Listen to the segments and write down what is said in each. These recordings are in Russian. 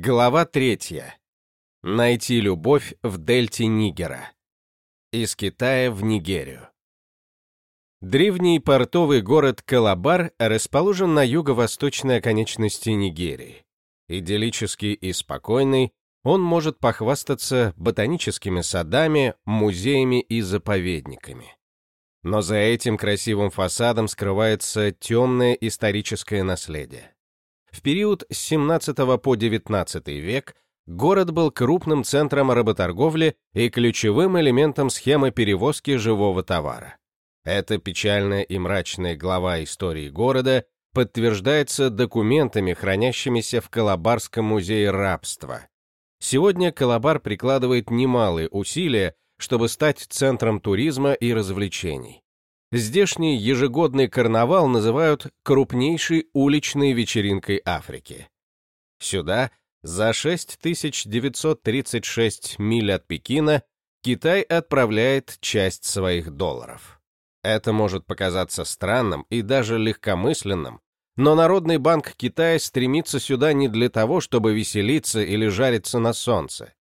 Глава третья. Найти любовь в дельте Нигера. Из Китая в Нигерию. Древний портовый город Калабар расположен на юго-восточной оконечности Нигерии. Идиллический и спокойный, он может похвастаться ботаническими садами, музеями и заповедниками. Но за этим красивым фасадом скрывается темное историческое наследие. В период с 17 по 19 век город был крупным центром работорговли и ключевым элементом схемы перевозки живого товара. Эта печальная и мрачная глава истории города подтверждается документами, хранящимися в Калабарском музее рабства. Сегодня Калабар прикладывает немалые усилия, чтобы стать центром туризма и развлечений. Здешний ежегодный карнавал называют крупнейшей уличной вечеринкой Африки. Сюда, за 6936 миль от Пекина, Китай отправляет часть своих долларов. Это может показаться странным и даже легкомысленным, но Народный банк Китая стремится сюда не для того, чтобы веселиться или жариться на солнце.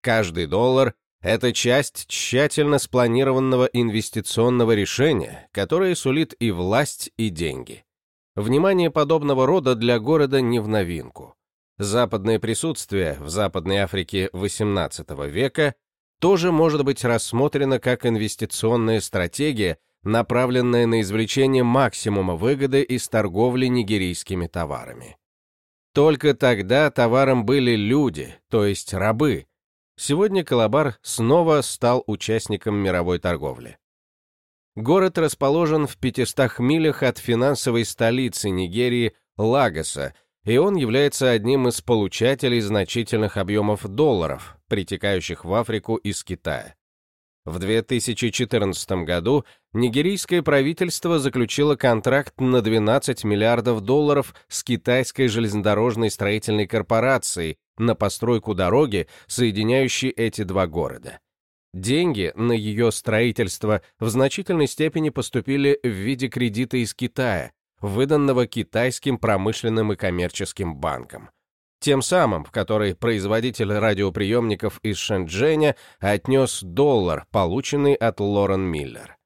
Каждый доллар это часть тщательно спланированного инвестиционного решения, которое сулит и власть, и деньги. Внимание подобного рода для города не в новинку. Западное присутствие в Западной Африке XVIII века тоже может быть рассмотрено как инвестиционная стратегия, направленная на извлечение максимума выгоды из торговли нигерийскими товарами. Только тогда товаром были люди, то есть рабы, Сегодня Калабар снова стал участником мировой торговли. Город расположен в 500 милях от финансовой столицы Нигерии Лагоса, и он является одним из получателей значительных объемов долларов, притекающих в Африку из Китая. В 2014 году нигерийское правительство заключило контракт на 12 миллиардов долларов с китайской железнодорожной строительной корпорацией на постройку дороги, соединяющей эти два города. Деньги на ее строительство в значительной степени поступили в виде кредита из Китая, выданного китайским промышленным и коммерческим банкам тем самым, в который производитель радиоприемников из Шэньчжэня отнес доллар, полученный от Лорен Миллер.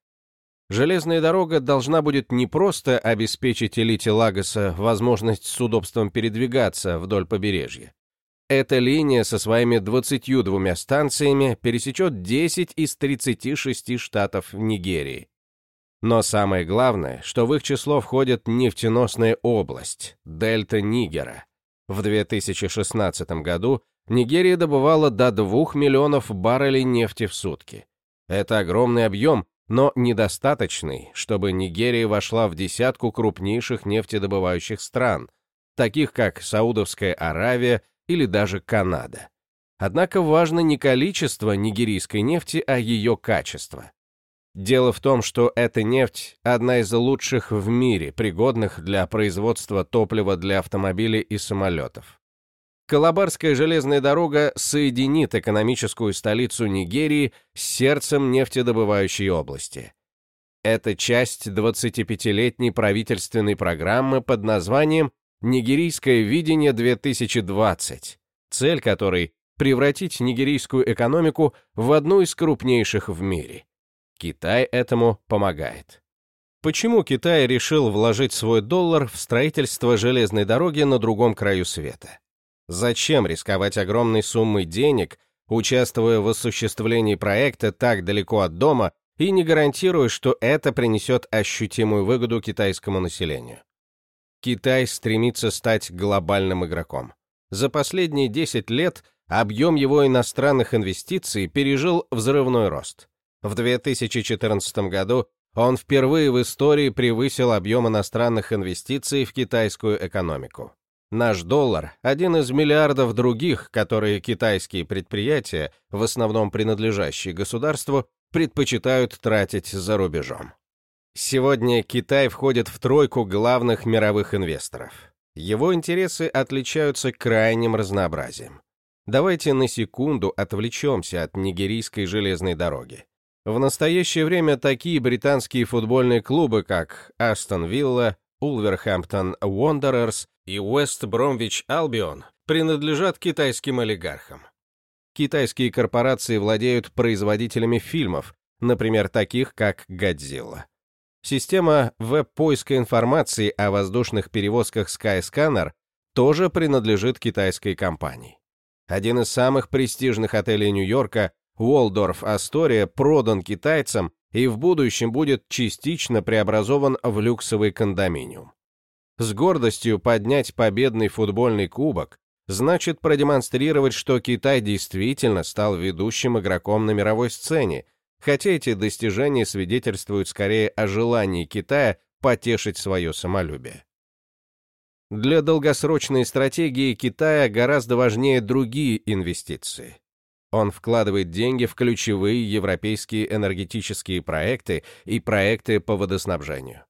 Железная дорога должна будет не просто обеспечить элите Лагоса возможность с удобством передвигаться вдоль побережья. Эта линия со своими 22 станциями пересечет 10 из 36 штатов Нигерии. Но самое главное, что в их число входит нефтеносная область, дельта Нигера, в 2016 году Нигерия добывала до 2 миллионов баррелей нефти в сутки. Это огромный объем, но недостаточный, чтобы Нигерия вошла в десятку крупнейших нефтедобывающих стран, таких как Саудовская Аравия или даже Канада. Однако важно не количество нигерийской нефти, а ее качество. Дело в том, что эта нефть – одна из лучших в мире, пригодных для производства топлива для автомобилей и самолетов. Калабарская железная дорога соединит экономическую столицу Нигерии с сердцем нефтедобывающей области. Это часть 25-летней правительственной программы под названием «Нигерийское видение 2020», цель которой – превратить нигерийскую экономику в одну из крупнейших в мире. Китай этому помогает. Почему Китай решил вложить свой доллар в строительство железной дороги на другом краю света? Зачем рисковать огромной суммой денег, участвуя в осуществлении проекта так далеко от дома и не гарантируя, что это принесет ощутимую выгоду китайскому населению? Китай стремится стать глобальным игроком. За последние 10 лет объем его иностранных инвестиций пережил взрывной рост. В 2014 году он впервые в истории превысил объем иностранных инвестиций в китайскую экономику. Наш доллар – один из миллиардов других, которые китайские предприятия, в основном принадлежащие государству, предпочитают тратить за рубежом. Сегодня Китай входит в тройку главных мировых инвесторов. Его интересы отличаются крайним разнообразием. Давайте на секунду отвлечемся от нигерийской железной дороги. В настоящее время такие британские футбольные клубы, как Астон Вилла, Улверхэмптон Уондерерс и Уэст Бромвич Албион, принадлежат китайским олигархам. Китайские корпорации владеют производителями фильмов, например, таких как «Годзилла». Система веб-поиска информации о воздушных перевозках Skyscanner тоже принадлежит китайской компании. Один из самых престижных отелей Нью-Йорка, Уолдорф Астория, продан китайцам и в будущем будет частично преобразован в люксовый кондоминиум. С гордостью поднять победный футбольный кубок значит продемонстрировать, что Китай действительно стал ведущим игроком на мировой сцене, хотя эти достижения свидетельствуют скорее о желании Китая потешить свое самолюбие. Для долгосрочной стратегии Китая гораздо важнее другие инвестиции. Он вкладывает деньги в ключевые европейские энергетические проекты и проекты по водоснабжению.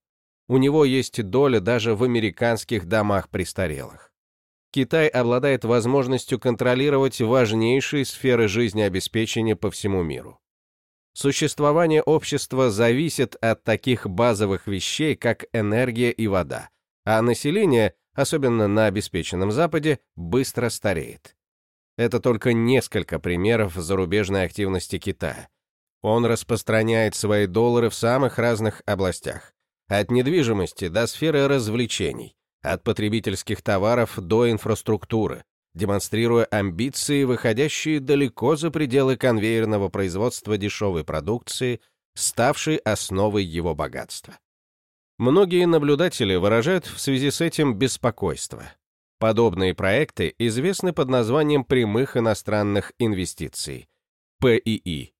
У него есть доля даже в американских домах престарелых. Китай обладает возможностью контролировать важнейшие сферы жизнеобеспечения по всему миру. Существование общества зависит от таких базовых вещей, как энергия и вода, а население, особенно на обеспеченном Западе, быстро стареет. Это только несколько примеров зарубежной активности Китая. Он распространяет свои доллары в самых разных областях, от недвижимости до сферы развлечений, от потребительских товаров до инфраструктуры, демонстрируя амбиции, выходящие далеко за пределы конвейерного производства дешевой продукции, ставшей основой его богатства. Многие наблюдатели выражают в связи с этим беспокойство. Подобные проекты известны под названием прямых иностранных инвестиций – ПИИ.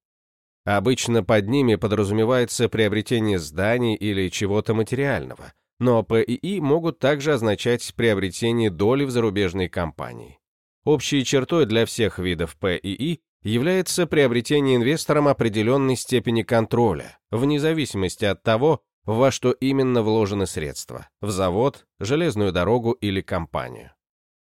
Обычно под ними подразумевается приобретение зданий или чего-то материального, но ПИИ могут также означать приобретение доли в зарубежной компании. Общей чертой для всех видов ПИИ является приобретение инвестором определенной степени контроля, вне зависимости от того, во что именно вложены средства – в завод, железную дорогу или компанию.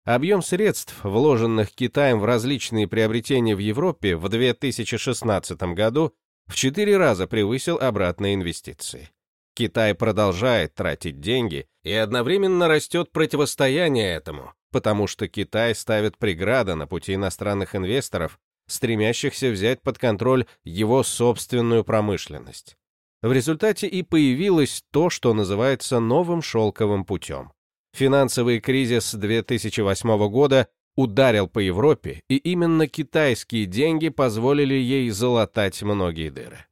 Объем средств, вложенных Китаем в различные приобретения в Европе в 2016 году, в 4 раза превысил обратные инвестиции. Китай продолжает тратить деньги, и одновременно растет противостояние этому, потому что Китай ставит преграды на пути иностранных инвесторов, стремящихся взять под контроль его собственную промышленность. В результате и появилось то, что называется новым шелковым путем. Финансовый кризис 2008 года ударил по Европе, и именно китайские деньги позволили ей залатать многие дыры.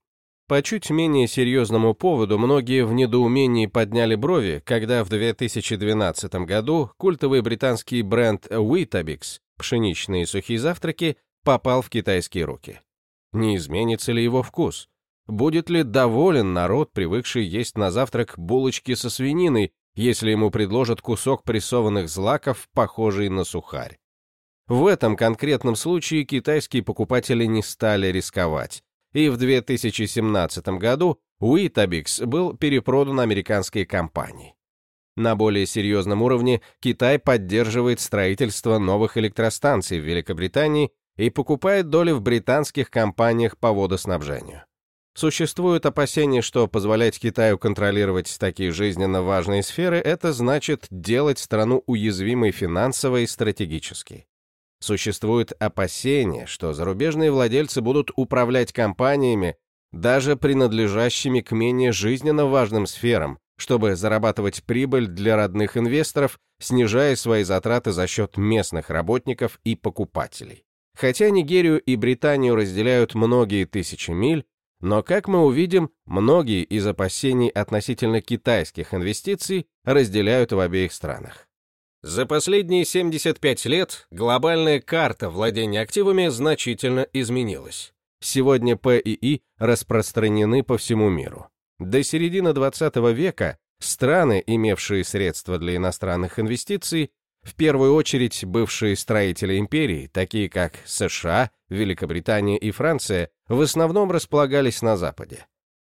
По чуть менее серьезному поводу многие в недоумении подняли брови, когда в 2012 году культовый британский бренд Weetabix, пшеничные сухие завтраки, попал в китайские руки. Не изменится ли его вкус? Будет ли доволен народ, привыкший есть на завтрак булочки со свининой, если ему предложат кусок прессованных злаков, похожий на сухарь? В этом конкретном случае китайские покупатели не стали рисковать и в 2017 году Weetabix был перепродан американской компании. На более серьезном уровне Китай поддерживает строительство новых электростанций в Великобритании и покупает доли в британских компаниях по водоснабжению. Существует опасение, что позволять Китаю контролировать такие жизненно важные сферы – это значит делать страну уязвимой финансово и стратегически. Существует опасение, что зарубежные владельцы будут управлять компаниями, даже принадлежащими к менее жизненно важным сферам, чтобы зарабатывать прибыль для родных инвесторов, снижая свои затраты за счет местных работников и покупателей. Хотя Нигерию и Британию разделяют многие тысячи миль, но, как мы увидим, многие из опасений относительно китайских инвестиций разделяют в обеих странах. За последние 75 лет глобальная карта владения активами значительно изменилась. Сегодня ПИИ распространены по всему миру. До середины 20 века страны, имевшие средства для иностранных инвестиций, в первую очередь бывшие строители империи, такие как США, Великобритания и Франция, в основном располагались на Западе.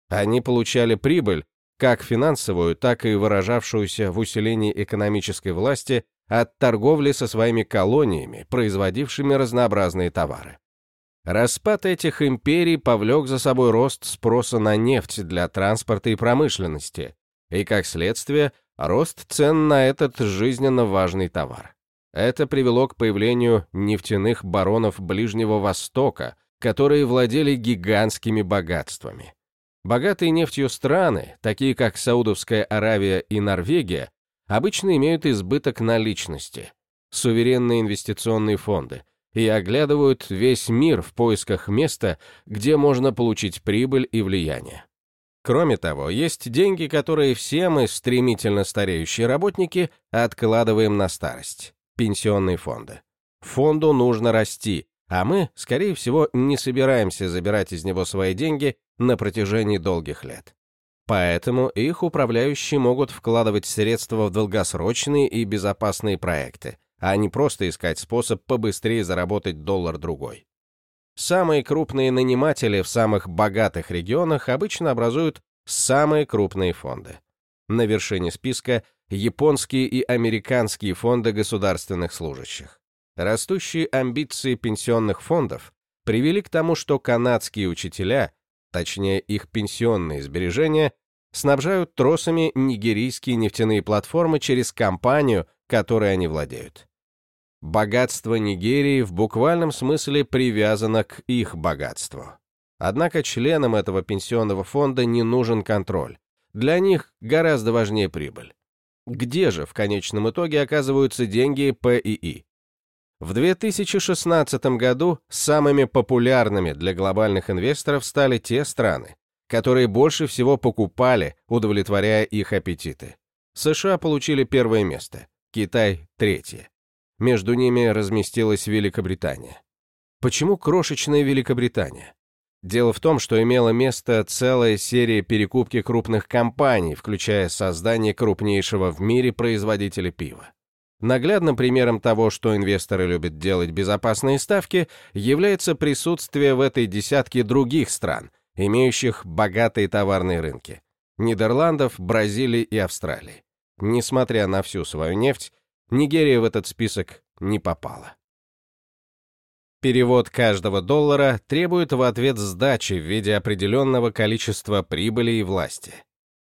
Они получали прибыль, как финансовую, так и выражавшуюся в усилении экономической власти от торговли со своими колониями, производившими разнообразные товары. Распад этих империй повлек за собой рост спроса на нефть для транспорта и промышленности, и, как следствие, рост цен на этот жизненно важный товар. Это привело к появлению нефтяных баронов Ближнего Востока, которые владели гигантскими богатствами. Богатые нефтью страны, такие как Саудовская Аравия и Норвегия, обычно имеют избыток наличности, суверенные инвестиционные фонды, и оглядывают весь мир в поисках места, где можно получить прибыль и влияние. Кроме того, есть деньги, которые все мы, стремительно стареющие работники, откладываем на старость. Пенсионные фонды. Фонду нужно расти, а мы, скорее всего, не собираемся забирать из него свои деньги на протяжении долгих лет. Поэтому их управляющие могут вкладывать средства в долгосрочные и безопасные проекты, а не просто искать способ побыстрее заработать доллар-другой. Самые крупные наниматели в самых богатых регионах обычно образуют самые крупные фонды. На вершине списка японские и американские фонды государственных служащих. Растущие амбиции пенсионных фондов привели к тому, что канадские учителя, точнее их пенсионные сбережения, снабжают тросами нигерийские нефтяные платформы через компанию, которой они владеют. Богатство Нигерии в буквальном смысле привязано к их богатству. Однако членам этого пенсионного фонда не нужен контроль. Для них гораздо важнее прибыль. Где же в конечном итоге оказываются деньги ПИИ? В 2016 году самыми популярными для глобальных инвесторов стали те страны, которые больше всего покупали, удовлетворяя их аппетиты. США получили первое место, Китай – третье. Между ними разместилась Великобритания. Почему крошечная Великобритания? Дело в том, что имела место целая серия перекупки крупных компаний, включая создание крупнейшего в мире производителя пива. Наглядным примером того, что инвесторы любят делать безопасные ставки, является присутствие в этой десятке других стран, имеющих богатые товарные рынки – Нидерландов, Бразилии и Австралии. Несмотря на всю свою нефть, Нигерия в этот список не попала. Перевод каждого доллара требует в ответ сдачи в виде определенного количества прибыли и власти.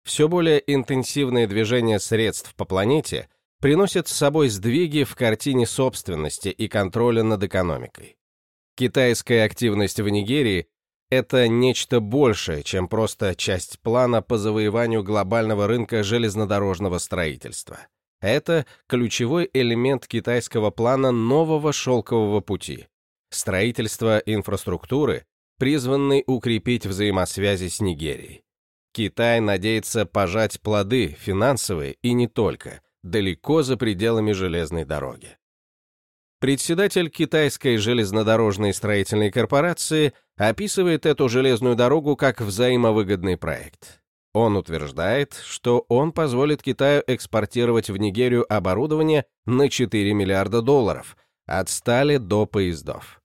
Все более интенсивное движение средств по планете приносит с собой сдвиги в картине собственности и контроля над экономикой. Китайская активность в Нигерии – это нечто большее, чем просто часть плана по завоеванию глобального рынка железнодорожного строительства. Это ключевой элемент китайского плана нового шелкового пути. Строительство инфраструктуры, призванной укрепить взаимосвязи с Нигерией. Китай надеется пожать плоды, финансовые и не только, далеко за пределами железной дороги. Председатель китайской железнодорожной строительной корпорации описывает эту железную дорогу как взаимовыгодный проект. Он утверждает, что он позволит Китаю экспортировать в Нигерию оборудование на 4 миллиарда долларов, от стали до поездов.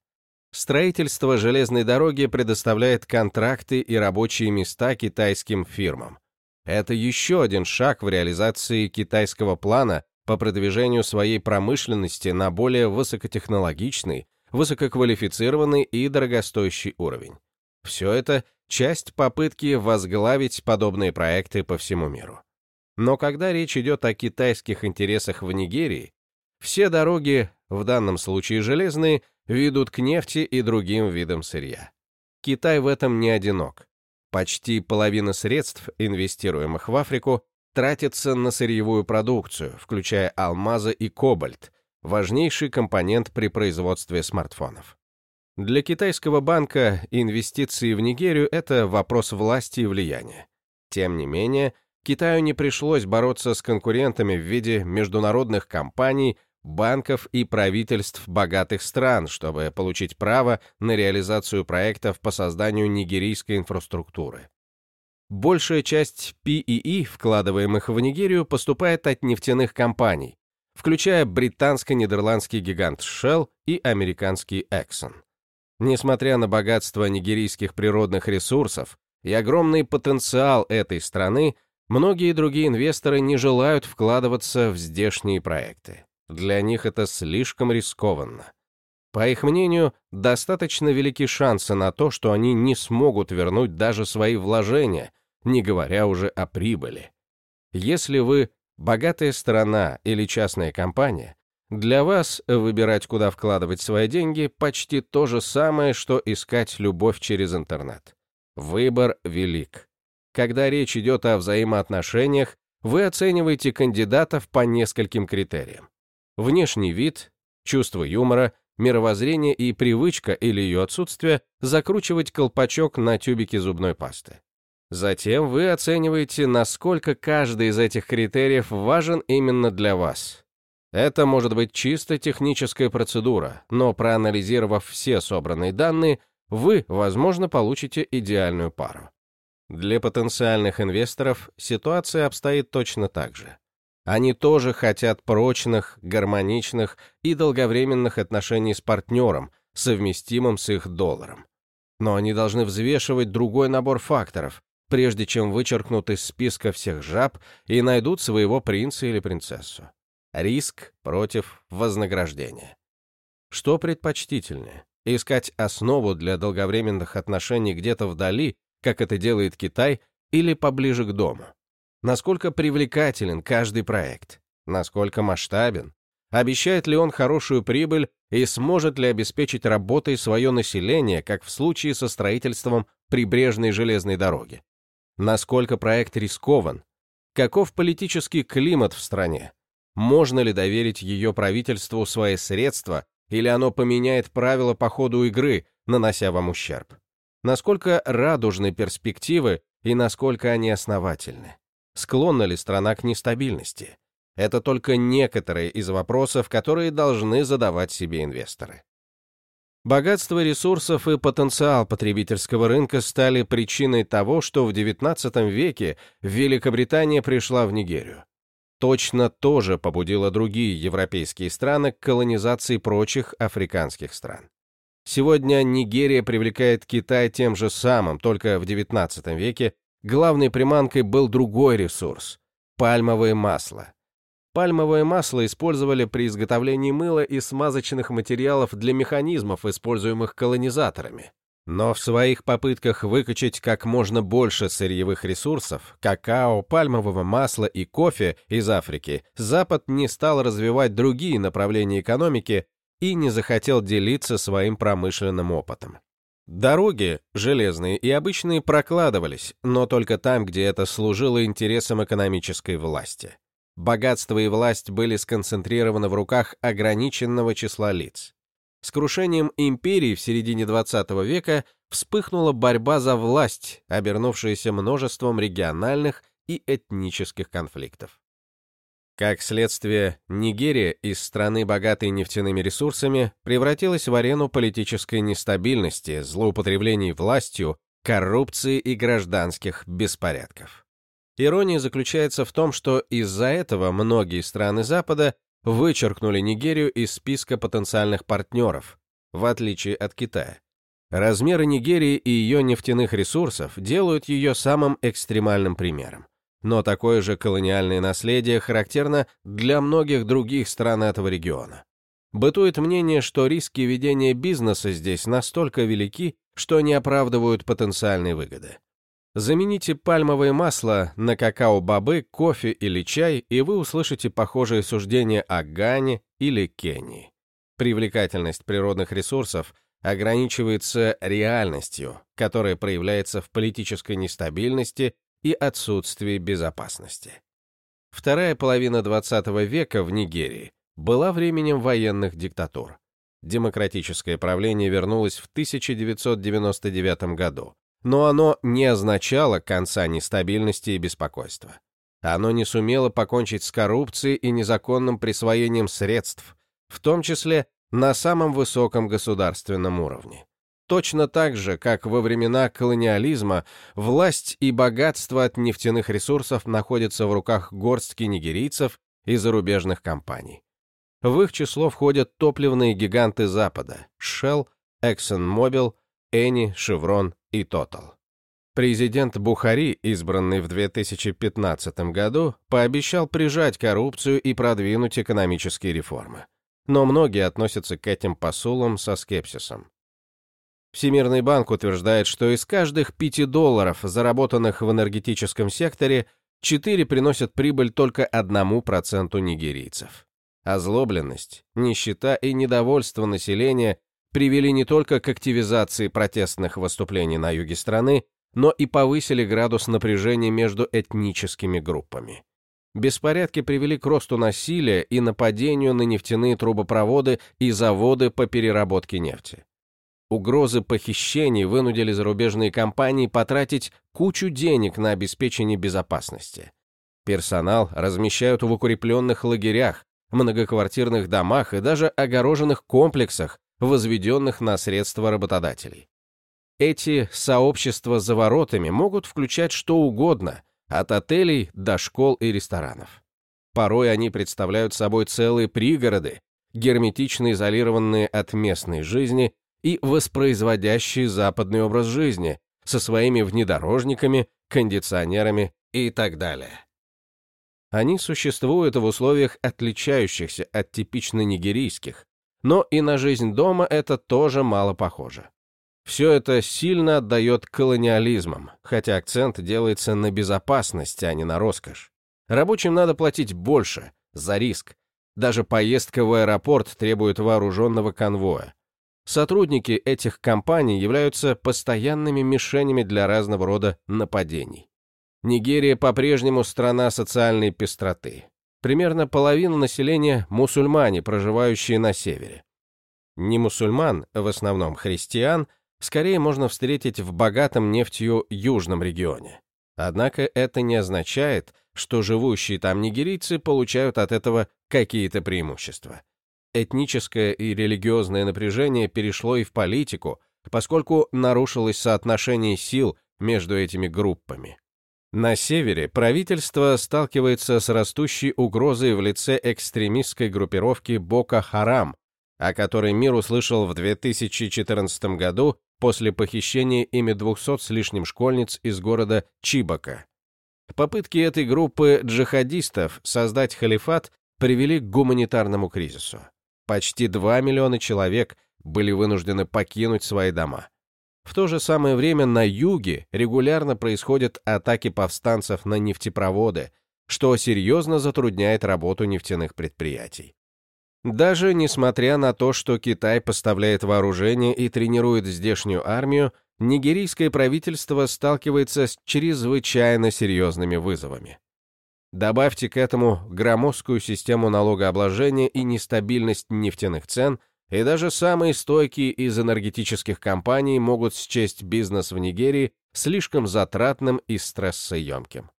Строительство железной дороги предоставляет контракты и рабочие места китайским фирмам. Это еще один шаг в реализации китайского плана по продвижению своей промышленности на более высокотехнологичный, высококвалифицированный и дорогостоящий уровень. Все это часть попытки возглавить подобные проекты по всему миру. Но когда речь идет о китайских интересах в Нигерии, все дороги, в данном случае железные, ведут к нефти и другим видам сырья. Китай в этом не одинок. Почти половина средств, инвестируемых в Африку, тратится на сырьевую продукцию, включая алмазы и кобальт, важнейший компонент при производстве смартфонов. Для китайского банка инвестиции в Нигерию – это вопрос власти и влияния. Тем не менее, Китаю не пришлось бороться с конкурентами в виде международных компаний, банков и правительств богатых стран, чтобы получить право на реализацию проектов по созданию нигерийской инфраструктуры. Большая часть PEE, вкладываемых в Нигерию, поступает от нефтяных компаний, включая британско-нидерландский гигант Shell и американский Exxon. Несмотря на богатство нигерийских природных ресурсов и огромный потенциал этой страны, многие другие инвесторы не желают вкладываться в здешние проекты. Для них это слишком рискованно. По их мнению, достаточно велики шансы на то, что они не смогут вернуть даже свои вложения, не говоря уже о прибыли. Если вы богатая страна или частная компания, Для вас выбирать, куда вкладывать свои деньги, почти то же самое, что искать любовь через интернет. Выбор велик. Когда речь идет о взаимоотношениях, вы оцениваете кандидатов по нескольким критериям. Внешний вид, чувство юмора, мировоззрение и привычка или ее отсутствие закручивать колпачок на тюбике зубной пасты. Затем вы оцениваете, насколько каждый из этих критериев важен именно для вас. Это может быть чисто техническая процедура, но проанализировав все собранные данные, вы, возможно, получите идеальную пару. Для потенциальных инвесторов ситуация обстоит точно так же. Они тоже хотят прочных, гармоничных и долговременных отношений с партнером, совместимым с их долларом. Но они должны взвешивать другой набор факторов, прежде чем вычеркнут из списка всех жаб и найдут своего принца или принцессу. Риск против вознаграждения. Что предпочтительнее? Искать основу для долговременных отношений где-то вдали, как это делает Китай, или поближе к дому? Насколько привлекателен каждый проект? Насколько масштабен? Обещает ли он хорошую прибыль и сможет ли обеспечить работой свое население, как в случае со строительством прибрежной железной дороги? Насколько проект рискован? Каков политический климат в стране? Можно ли доверить ее правительству свои средства, или оно поменяет правила по ходу игры, нанося вам ущерб? Насколько радужны перспективы и насколько они основательны? Склонна ли страна к нестабильности? Это только некоторые из вопросов, которые должны задавать себе инвесторы. Богатство ресурсов и потенциал потребительского рынка стали причиной того, что в XIX веке Великобритания пришла в Нигерию. Точно то же побудило другие европейские страны к колонизации прочих африканских стран. Сегодня Нигерия привлекает Китай тем же самым, только в XIX веке Главной приманкой был другой ресурс – пальмовое масло. Пальмовое масло использовали при изготовлении мыла и смазочных материалов для механизмов, используемых колонизаторами. Но в своих попытках выкачать как можно больше сырьевых ресурсов – какао, пальмового масла и кофе из Африки – Запад не стал развивать другие направления экономики и не захотел делиться своим промышленным опытом. Дороги, железные и обычные, прокладывались, но только там, где это служило интересам экономической власти. Богатство и власть были сконцентрированы в руках ограниченного числа лиц. С крушением империи в середине XX века вспыхнула борьба за власть, обернувшаяся множеством региональных и этнических конфликтов. Как следствие, Нигерия из страны, богатой нефтяными ресурсами, превратилась в арену политической нестабильности, злоупотреблений властью, коррупции и гражданских беспорядков. Ирония заключается в том, что из-за этого многие страны Запада вычеркнули Нигерию из списка потенциальных партнеров, в отличие от Китая. Размеры Нигерии и ее нефтяных ресурсов делают ее самым экстремальным примером но такое же колониальное наследие характерно для многих других стран этого региона. Бытует мнение, что риски ведения бизнеса здесь настолько велики, что не оправдывают потенциальные выгоды. Замените пальмовое масло на какао-бобы, кофе или чай, и вы услышите похожие суждения о Гане или Кении. Привлекательность природных ресурсов ограничивается реальностью, которая проявляется в политической нестабильности и отсутствии безопасности. Вторая половина XX века в Нигерии была временем военных диктатур. Демократическое правление вернулось в 1999 году, но оно не означало конца нестабильности и беспокойства. Оно не сумело покончить с коррупцией и незаконным присвоением средств, в том числе на самом высоком государственном уровне. Точно так же, как во времена колониализма, власть и богатство от нефтяных ресурсов находятся в руках горстки нигерийцев и зарубежных компаний. В их число входят топливные гиганты Запада – Shell, ExxonMobil, Eni, Chevron и Total. Президент Бухари, избранный в 2015 году, пообещал прижать коррупцию и продвинуть экономические реформы. Но многие относятся к этим посулам со скепсисом. Всемирный банк утверждает, что из каждых 5 долларов, заработанных в энергетическом секторе, 4 приносят прибыль только 1% нигерийцев. Озлобленность, нищета и недовольство населения привели не только к активизации протестных выступлений на юге страны, но и повысили градус напряжения между этническими группами. Беспорядки привели к росту насилия и нападению на нефтяные трубопроводы и заводы по переработке нефти. Угрозы похищений вынудили зарубежные компании потратить кучу денег на обеспечение безопасности. Персонал размещают в укрепленных лагерях, многоквартирных домах и даже огороженных комплексах, возведенных на средства работодателей. Эти сообщества за воротами могут включать что угодно, от отелей до школ и ресторанов. Порой они представляют собой целые пригороды, герметично изолированные от местной жизни и воспроизводящие западный образ жизни со своими внедорожниками, кондиционерами и так далее. Они существуют в условиях, отличающихся от типично нигерийских, но и на жизнь дома это тоже мало похоже. Все это сильно отдает колониализмам, хотя акцент делается на безопасности, а не на роскошь. Рабочим надо платить больше, за риск. Даже поездка в аэропорт требует вооруженного конвоя. Сотрудники этих компаний являются постоянными мишенями для разного рода нападений. Нигерия по-прежнему страна социальной пестроты примерно половина населения – мусульмане, проживающие на севере. Не мусульман, в основном христиан, скорее можно встретить в богатом нефтью южном регионе. Однако это не означает, что живущие там нигерийцы получают от этого какие-то преимущества. Этническое и религиозное напряжение перешло и в политику, поскольку нарушилось соотношение сил между этими группами. На севере правительство сталкивается с растущей угрозой в лице экстремистской группировки Бока-Харам, о которой мир услышал в 2014 году после похищения ими 200 с лишним школьниц из города Чибака. Попытки этой группы джихадистов создать халифат привели к гуманитарному кризису. Почти 2 миллиона человек были вынуждены покинуть свои дома. В то же самое время на юге регулярно происходят атаки повстанцев на нефтепроводы, что серьезно затрудняет работу нефтяных предприятий. Даже несмотря на то, что Китай поставляет вооружение и тренирует здешнюю армию, нигерийское правительство сталкивается с чрезвычайно серьезными вызовами. Добавьте к этому громоздкую систему налогообложения и нестабильность нефтяных цен – и даже самые стойкие из энергетических компаний могут счесть бизнес в Нигерии слишком затратным и стрессоемким.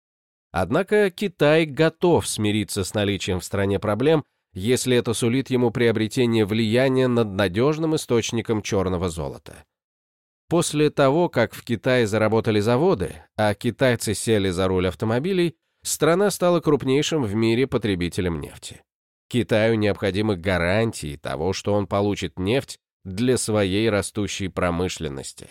Однако Китай готов смириться с наличием в стране проблем, если это сулит ему приобретение влияния над надежным источником черного золота. После того, как в Китае заработали заводы, а китайцы сели за руль автомобилей, страна стала крупнейшим в мире потребителем нефти. Китаю необходимы гарантии того, что он получит нефть для своей растущей промышленности.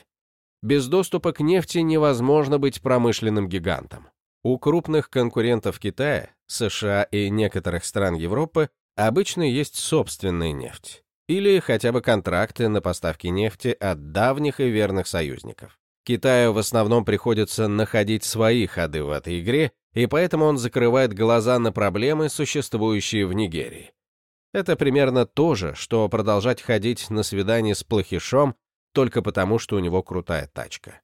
Без доступа к нефти невозможно быть промышленным гигантом. У крупных конкурентов Китая, США и некоторых стран Европы обычно есть собственная нефть или хотя бы контракты на поставки нефти от давних и верных союзников. Китаю в основном приходится находить свои ходы в этой игре и поэтому он закрывает глаза на проблемы, существующие в Нигерии. Это примерно то же, что продолжать ходить на свидание с плохишом только потому, что у него крутая тачка.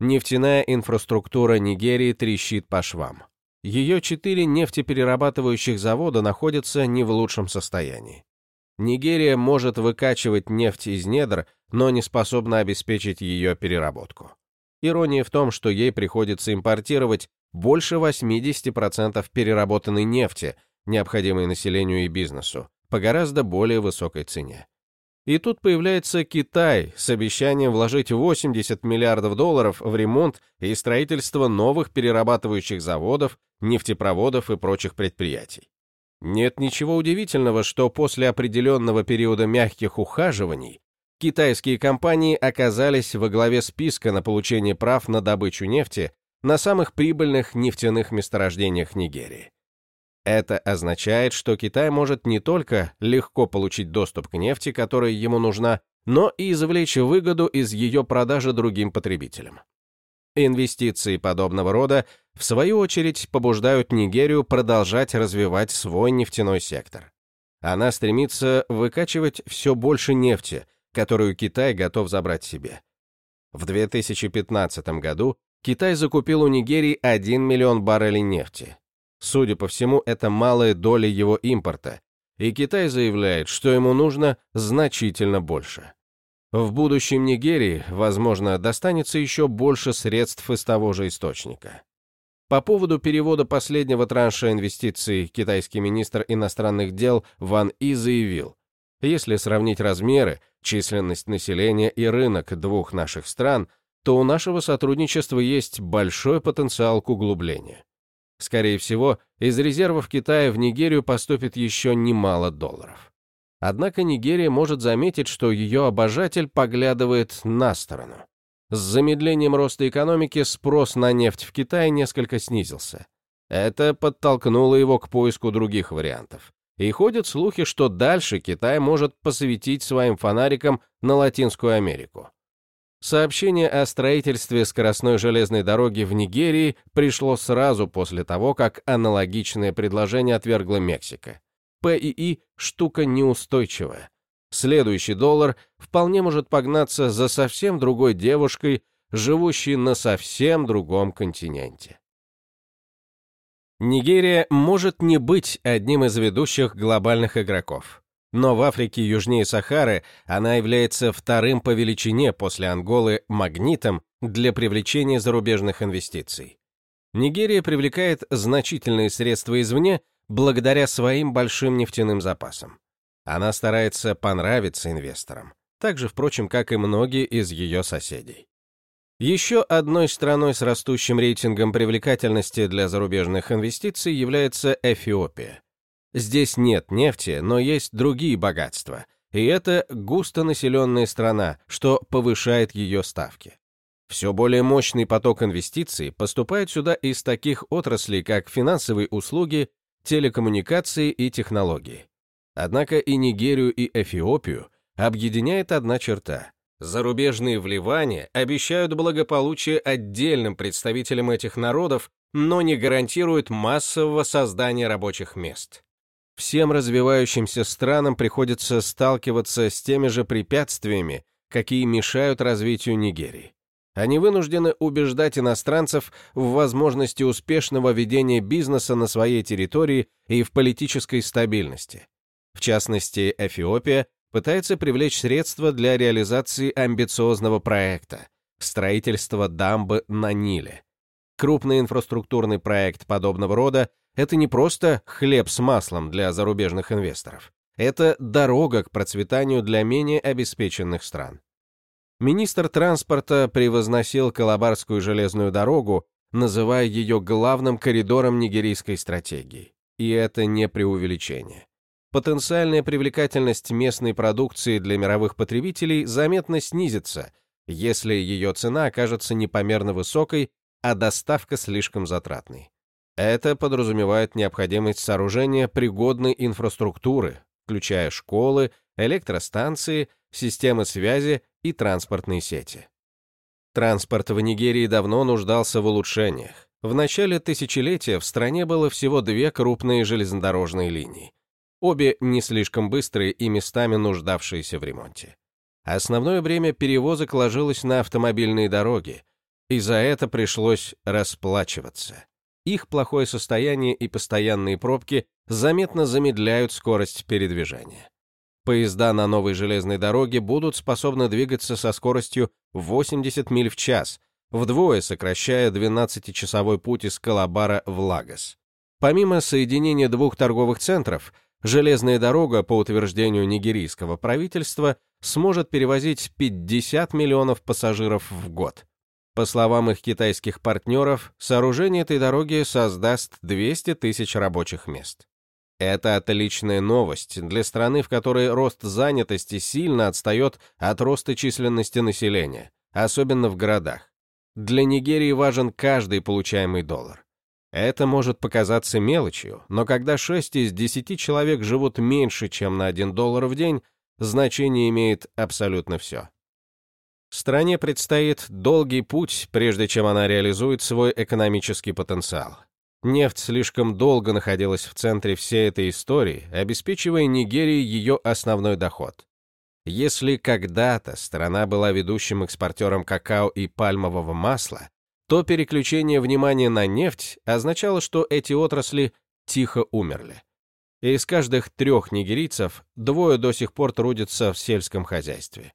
Нефтяная инфраструктура Нигерии трещит по швам. Ее четыре нефтеперерабатывающих завода находятся не в лучшем состоянии. Нигерия может выкачивать нефть из недр, но не способна обеспечить ее переработку. Ирония в том, что ей приходится импортировать больше 80% переработанной нефти, необходимой населению и бизнесу, по гораздо более высокой цене. И тут появляется Китай с обещанием вложить 80 миллиардов долларов в ремонт и строительство новых перерабатывающих заводов, нефтепроводов и прочих предприятий. Нет ничего удивительного, что после определенного периода мягких ухаживаний китайские компании оказались во главе списка на получение прав на добычу нефти на самых прибыльных нефтяных месторождениях Нигерии. Это означает, что Китай может не только легко получить доступ к нефти, которая ему нужна, но и извлечь выгоду из ее продажи другим потребителям. Инвестиции подобного рода, в свою очередь, побуждают Нигерию продолжать развивать свой нефтяной сектор. Она стремится выкачивать все больше нефти, которую Китай готов забрать себе. В 2015 году Китай закупил у Нигерии 1 миллион баррелей нефти. Судя по всему, это малая доля его импорта, и Китай заявляет, что ему нужно значительно больше. В будущем Нигерии, возможно, достанется еще больше средств из того же источника. По поводу перевода последнего транша инвестиций китайский министр иностранных дел Ван И заявил, если сравнить размеры, численность населения и рынок двух наших стран, то у нашего сотрудничества есть большой потенциал к углублению. Скорее всего, из резервов Китая в Нигерию поступит еще немало долларов. Однако Нигерия может заметить, что ее обожатель поглядывает на сторону. С замедлением роста экономики спрос на нефть в Китае несколько снизился. Это подтолкнуло его к поиску других вариантов. И ходят слухи, что дальше Китай может посветить своим фонариком на Латинскую Америку. Сообщение о строительстве скоростной железной дороги в Нигерии пришло сразу после того, как аналогичное предложение отвергла Мексика. ПИИ – штука неустойчивая. Следующий доллар вполне может погнаться за совсем другой девушкой, живущей на совсем другом континенте. Нигерия может не быть одним из ведущих глобальных игроков. Но в Африке южнее Сахары она является вторым по величине после Анголы магнитом для привлечения зарубежных инвестиций. Нигерия привлекает значительные средства извне благодаря своим большим нефтяным запасам. Она старается понравиться инвесторам, так же, впрочем, как и многие из ее соседей. Еще одной страной с растущим рейтингом привлекательности для зарубежных инвестиций является Эфиопия. Здесь нет нефти, но есть другие богатства, и это густонаселенная страна, что повышает ее ставки. Все более мощный поток инвестиций поступает сюда из таких отраслей, как финансовые услуги, телекоммуникации и технологии. Однако и Нигерию, и Эфиопию объединяет одна черта. Зарубежные вливания обещают благополучие отдельным представителям этих народов, но не гарантируют массового создания рабочих мест всем развивающимся странам приходится сталкиваться с теми же препятствиями, какие мешают развитию Нигерии. Они вынуждены убеждать иностранцев в возможности успешного ведения бизнеса на своей территории и в политической стабильности. В частности, Эфиопия пытается привлечь средства для реализации амбициозного проекта – строительства дамбы на Ниле. Крупный инфраструктурный проект подобного рода это не просто хлеб с маслом для зарубежных инвесторов. Это дорога к процветанию для менее обеспеченных стран. Министр транспорта превозносил Калабарскую железную дорогу, называя ее главным коридором нигерийской стратегии. И это не преувеличение. Потенциальная привлекательность местной продукции для мировых потребителей заметно снизится, если ее цена окажется непомерно высокой, а доставка слишком затратной. Это подразумевает необходимость сооружения пригодной инфраструктуры, включая школы, электростанции, системы связи и транспортные сети. Транспорт в Нигерии давно нуждался в улучшениях. В начале тысячелетия в стране было всего две крупные железнодорожные линии. Обе не слишком быстрые и местами нуждавшиеся в ремонте. Основное время перевозок ложилось на автомобильные дороги, и за это пришлось расплачиваться. Их плохое состояние и постоянные пробки заметно замедляют скорость передвижения. Поезда на новой железной дороге будут способны двигаться со скоростью 80 миль в час, вдвое сокращая 12-часовой путь из Калабара в Лагос. Помимо соединения двух торговых центров, железная дорога, по утверждению нигерийского правительства, сможет перевозить 50 миллионов пассажиров в год. По словам их китайских партнеров, сооружение этой дороги создаст 200 тысяч рабочих мест. Это отличная новость для страны, в которой рост занятости сильно отстает от роста численности населения, особенно в городах. Для Нигерии важен каждый получаемый доллар. Это может показаться мелочью, но когда 6 из 10 человек живут меньше, чем на 1 доллар в день, значение имеет абсолютно все. Стране предстоит долгий путь, прежде чем она реализует свой экономический потенциал. Нефть слишком долго находилась в центре всей этой истории, обеспечивая Нигерии ее основной доход. Если когда-то страна была ведущим экспортером какао и пальмового масла, то переключение внимания на нефть означало, что эти отрасли тихо умерли. Из каждых трех нигерийцев двое до сих пор трудятся в сельском хозяйстве.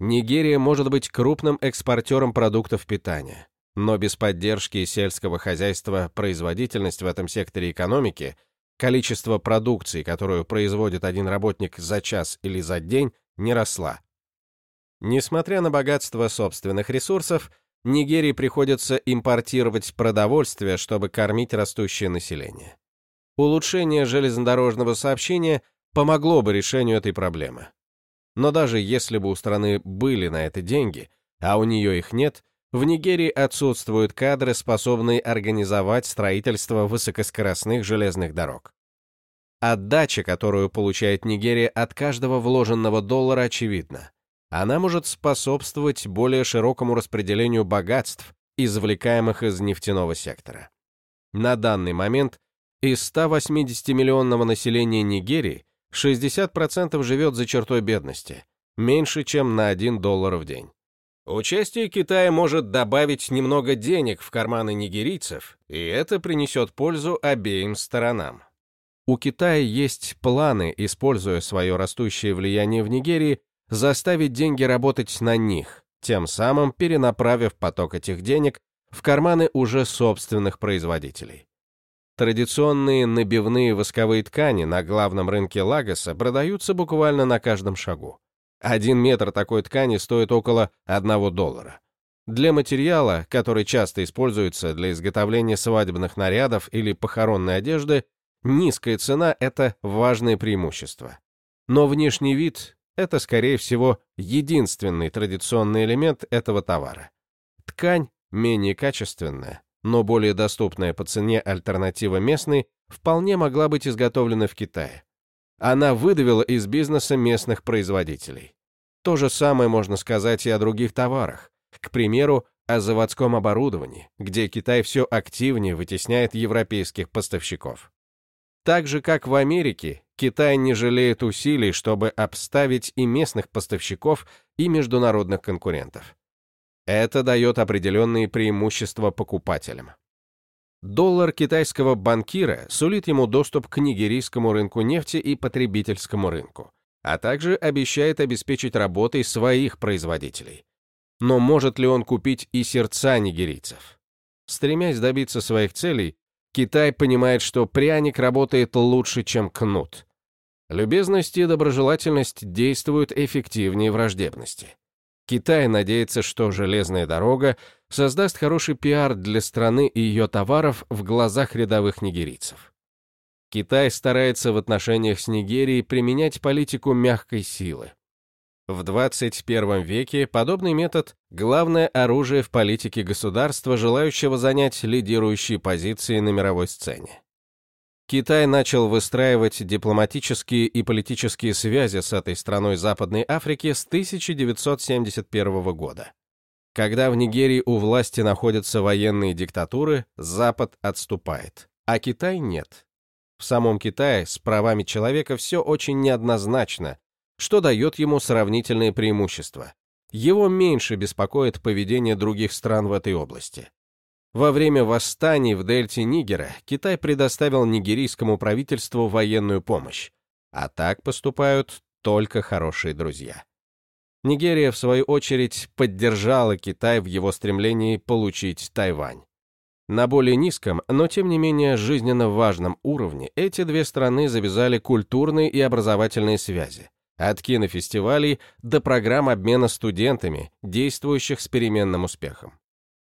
Нигерия может быть крупным экспортером продуктов питания, но без поддержки сельского хозяйства производительность в этом секторе экономики, количество продукции, которую производит один работник за час или за день, не росла. Несмотря на богатство собственных ресурсов, Нигерии приходится импортировать продовольствие, чтобы кормить растущее население. Улучшение железнодорожного сообщения помогло бы решению этой проблемы. Но даже если бы у страны были на это деньги, а у нее их нет, в Нигерии отсутствуют кадры, способные организовать строительство высокоскоростных железных дорог. Отдача, которую получает Нигерия от каждого вложенного доллара, очевидна. Она может способствовать более широкому распределению богатств, извлекаемых из нефтяного сектора. На данный момент из 180-миллионного населения Нигерии 60% живет за чертой бедности, меньше, чем на 1 доллар в день. Участие Китая может добавить немного денег в карманы нигерийцев, и это принесет пользу обеим сторонам. У Китая есть планы, используя свое растущее влияние в Нигерии, заставить деньги работать на них, тем самым перенаправив поток этих денег в карманы уже собственных производителей. Традиционные набивные восковые ткани на главном рынке Лагоса продаются буквально на каждом шагу. Один метр такой ткани стоит около 1 доллара. Для материала, который часто используется для изготовления свадебных нарядов или похоронной одежды, Низкая цена — это важное преимущество. Но внешний вид — это, скорее всего, единственный традиционный элемент этого товара. Ткань менее качественная, но более доступная по цене альтернатива местной, вполне могла быть изготовлена в Китае. Она выдавила из бизнеса местных производителей. То же самое можно сказать и о других товарах. К примеру, о заводском оборудовании, где Китай все активнее вытесняет европейских поставщиков. Так же, как в Америке, Китай не жалеет усилий, чтобы обставить и местных поставщиков, и международных конкурентов. Это дает определенные преимущества покупателям. Доллар китайского банкира сулит ему доступ к нигерийскому рынку нефти и потребительскому рынку, а также обещает обеспечить работой своих производителей. Но может ли он купить и сердца нигерийцев? Стремясь добиться своих целей, Китай понимает, что пряник работает лучше, чем кнут. Любезность и доброжелательность действуют эффективнее враждебности. Китай надеется, что железная дорога создаст хороший пиар для страны и ее товаров в глазах рядовых нигерийцев. Китай старается в отношениях с Нигерией применять политику мягкой силы. В 21 веке подобный метод – главное оружие в политике государства, желающего занять лидирующие позиции на мировой сцене. Китай начал выстраивать дипломатические и политические связи с этой страной Западной Африки с 1971 года. Когда в Нигерии у власти находятся военные диктатуры, Запад отступает, а Китай нет. В самом Китае с правами человека все очень неоднозначно, что дает ему сравнительные преимущества. Его меньше беспокоит поведение других стран в этой области. Во время восстаний в дельте Нигера Китай предоставил нигерийскому правительству военную помощь, а так поступают только хорошие друзья. Нигерия, в свою очередь, поддержала Китай в его стремлении получить Тайвань. На более низком, но тем не менее жизненно важном уровне эти две страны завязали культурные и образовательные связи от кинофестивалей до программ обмена студентами, действующих с переменным успехом.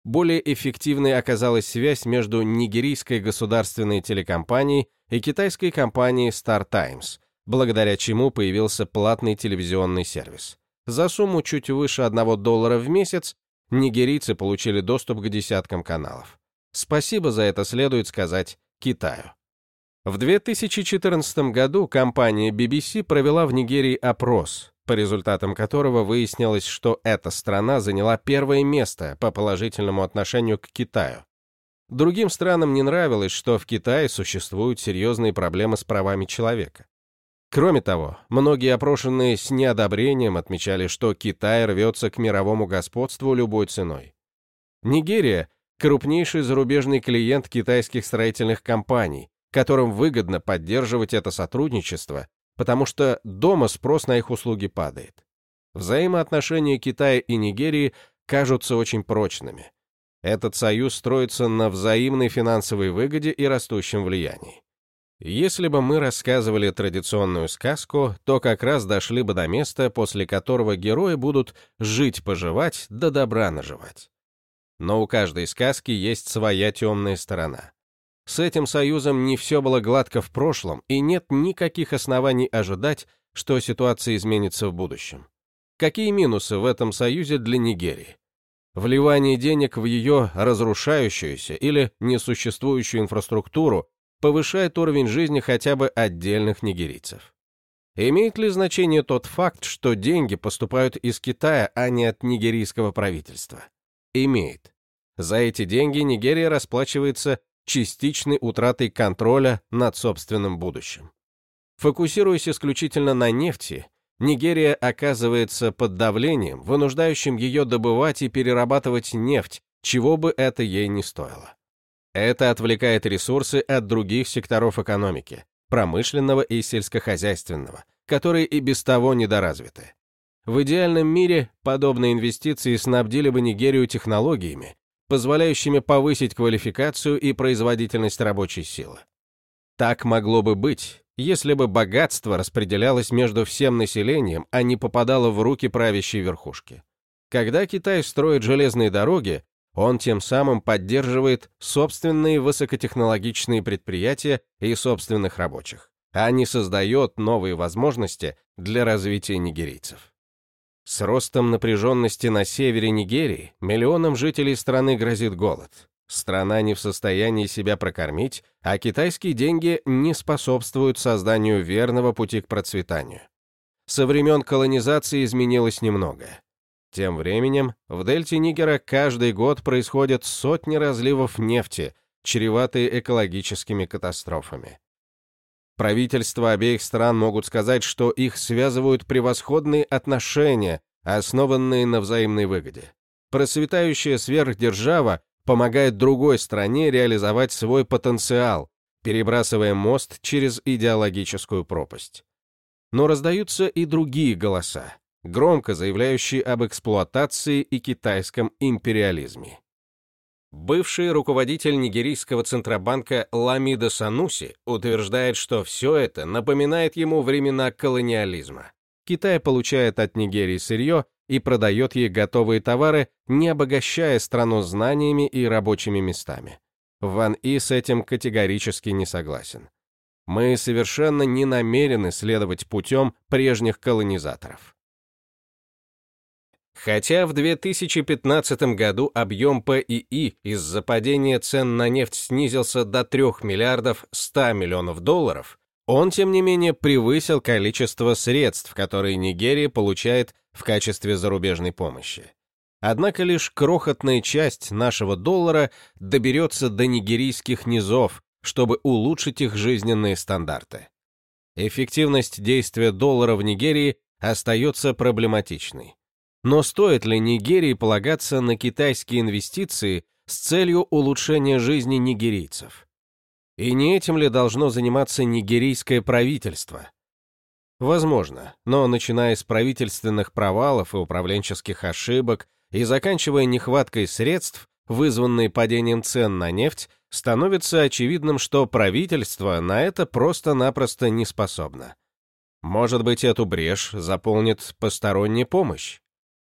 Более эффективной оказалась связь между нигерийской государственной телекомпанией и китайской компанией Star Times, благодаря чему появился платный телевизионный сервис. За сумму чуть выше 1 доллара в месяц нигерийцы получили доступ к десяткам каналов. Спасибо за это следует сказать Китаю. В 2014 году компания BBC провела в Нигерии опрос, по результатам которого выяснилось, что эта страна заняла первое место по положительному отношению к Китаю. Другим странам не нравилось, что в Китае существуют серьезные проблемы с правами человека. Кроме того, многие опрошенные с неодобрением отмечали, что Китай рвется к мировому господству любой ценой. Нигерия – крупнейший зарубежный клиент китайских строительных компаний, которым выгодно поддерживать это сотрудничество, потому что дома спрос на их услуги падает. Взаимоотношения Китая и Нигерии кажутся очень прочными. Этот союз строится на взаимной финансовой выгоде и растущем влиянии. Если бы мы рассказывали традиционную сказку, то как раз дошли бы до места, после которого герои будут жить-поживать, да добра наживать. Но у каждой сказки есть своя темная сторона. С этим союзом не все было гладко в прошлом, и нет никаких оснований ожидать, что ситуация изменится в будущем. Какие минусы в этом союзе для Нигерии? Вливание денег в ее разрушающуюся или несуществующую инфраструктуру повышает уровень жизни хотя бы отдельных нигерийцев. Имеет ли значение тот факт, что деньги поступают из Китая, а не от нигерийского правительства? Имеет. За эти деньги Нигерия расплачивается частичной утратой контроля над собственным будущим. Фокусируясь исключительно на нефти, Нигерия оказывается под давлением, вынуждающим ее добывать и перерабатывать нефть, чего бы это ей не стоило. Это отвлекает ресурсы от других секторов экономики, промышленного и сельскохозяйственного, которые и без того недоразвиты. В идеальном мире подобные инвестиции снабдили бы Нигерию технологиями, позволяющими повысить квалификацию и производительность рабочей силы. Так могло бы быть, если бы богатство распределялось между всем населением, а не попадало в руки правящей верхушки. Когда Китай строит железные дороги, он тем самым поддерживает собственные высокотехнологичные предприятия и собственных рабочих, а не создает новые возможности для развития нигерийцев. С ростом напряженности на севере Нигерии миллионам жителей страны грозит голод. Страна не в состоянии себя прокормить, а китайские деньги не способствуют созданию верного пути к процветанию. Со времен колонизации изменилось немногое. Тем временем в дельте Нигера каждый год происходят сотни разливов нефти, чреватые экологическими катастрофами. Правительства обеих стран могут сказать, что их связывают превосходные отношения, основанные на взаимной выгоде. Процветающая сверхдержава помогает другой стране реализовать свой потенциал, перебрасывая мост через идеологическую пропасть. Но раздаются и другие голоса, громко заявляющие об эксплуатации и китайском империализме. Бывший руководитель нигерийского центробанка Ламида Сануси утверждает, что все это напоминает ему времена колониализма. Китай получает от Нигерии сырье и продает ей готовые товары, не обогащая страну знаниями и рабочими местами. Ван И с этим категорически не согласен. Мы совершенно не намерены следовать путем прежних колонизаторов. Хотя в 2015 году объем ПИИ из-за падения цен на нефть снизился до 3 миллиардов 100 миллионов долларов, он, тем не менее, превысил количество средств, которые Нигерия получает в качестве зарубежной помощи. Однако лишь крохотная часть нашего доллара доберется до нигерийских низов, чтобы улучшить их жизненные стандарты. Эффективность действия доллара в Нигерии остается проблематичной. Но стоит ли Нигерии полагаться на китайские инвестиции с целью улучшения жизни нигерийцев? И не этим ли должно заниматься нигерийское правительство? Возможно, но начиная с правительственных провалов и управленческих ошибок и заканчивая нехваткой средств, вызванной падением цен на нефть, становится очевидным, что правительство на это просто-напросто не способно. Может быть, эту брешь заполнит посторонняя помощь?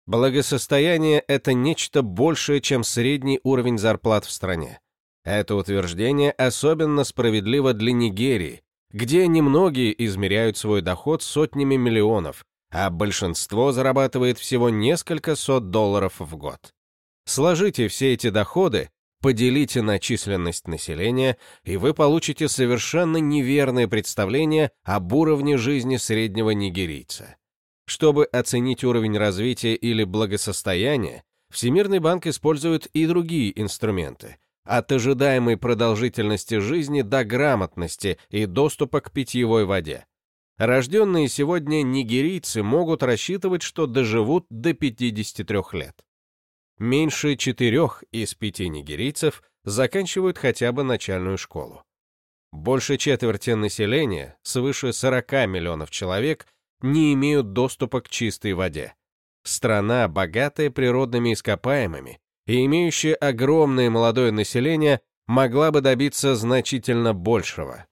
Благосостояние – это нечто большее, чем средний уровень зарплат в стране. Это утверждение особенно справедливо для Нигерии, где немногие измеряют свой доход сотнями миллионов, а большинство зарабатывает всего несколько сот долларов в год. Сложите все эти доходы, поделите на численность населения, и вы получите совершенно неверное представление об уровне жизни среднего нигерийца. Чтобы оценить уровень развития или благосостояния, Всемирный банк использует и другие инструменты, от ожидаемой продолжительности жизни до грамотности и доступа к питьевой воде. Рожденные сегодня нигерийцы могут рассчитывать, что доживут до 53 лет. Меньше четырех из пяти нигерийцев заканчивают хотя бы начальную школу. Больше четверти населения, свыше 40 миллионов человек, не имеют доступа к чистой воде. Страна, богатая природными ископаемыми и имеющая огромное молодое население, могла бы добиться значительно большего.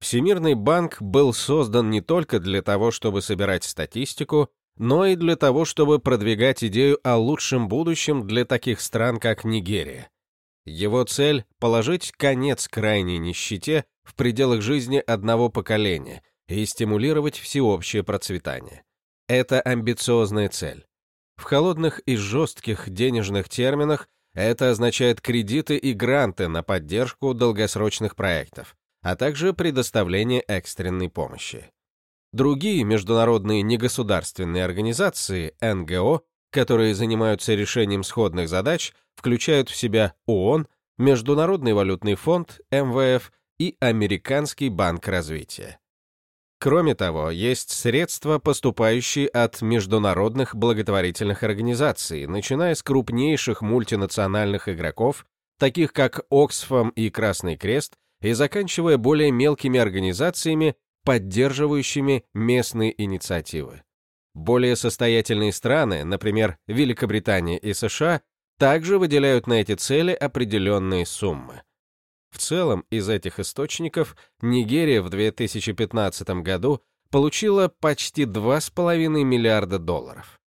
Всемирный банк был создан не только для того, чтобы собирать статистику, но и для того, чтобы продвигать идею о лучшем будущем для таких стран, как Нигерия. Его цель — положить конец крайней нищете в пределах жизни одного поколения и стимулировать всеобщее процветание. Это амбициозная цель. В холодных и жестких денежных терминах это означает кредиты и гранты на поддержку долгосрочных проектов, а также предоставление экстренной помощи. Другие международные негосударственные организации, НГО, которые занимаются решением сходных задач, включают в себя ООН, Международный валютный фонд, МВФ и Американский банк развития. Кроме того, есть средства, поступающие от международных благотворительных организаций, начиная с крупнейших мультинациональных игроков, таких как Оксфам и Красный Крест, и заканчивая более мелкими организациями, поддерживающими местные инициативы. Более состоятельные страны, например, Великобритания и США, также выделяют на эти цели определенные суммы. В целом, из этих источников Нигерия в 2015 году получила почти 2,5 миллиарда долларов.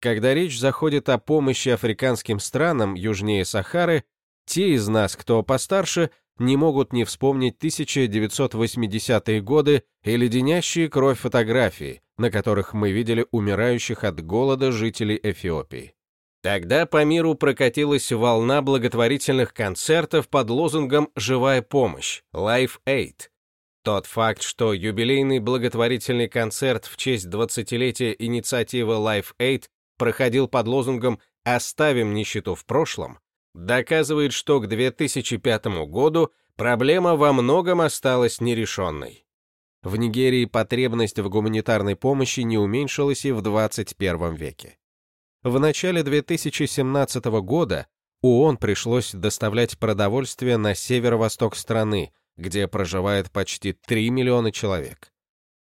Когда речь заходит о помощи африканским странам южнее Сахары, те из нас, кто постарше, не могут не вспомнить 1980-е годы и леденящие кровь фотографии, на которых мы видели умирающих от голода жителей Эфиопии. Тогда по миру прокатилась волна благотворительных концертов под лозунгом «Живая помощь» Life Aid. Тот факт, что юбилейный благотворительный концерт в честь 20-летия инициативы Life Aid проходил под лозунгом «Оставим нищету в прошлом», доказывает, что к 2005 году проблема во многом осталась нерешенной. В Нигерии потребность в гуманитарной помощи не уменьшилась и в 21 веке. В начале 2017 года ООН пришлось доставлять продовольствие на северо-восток страны, где проживает почти 3 миллиона человек.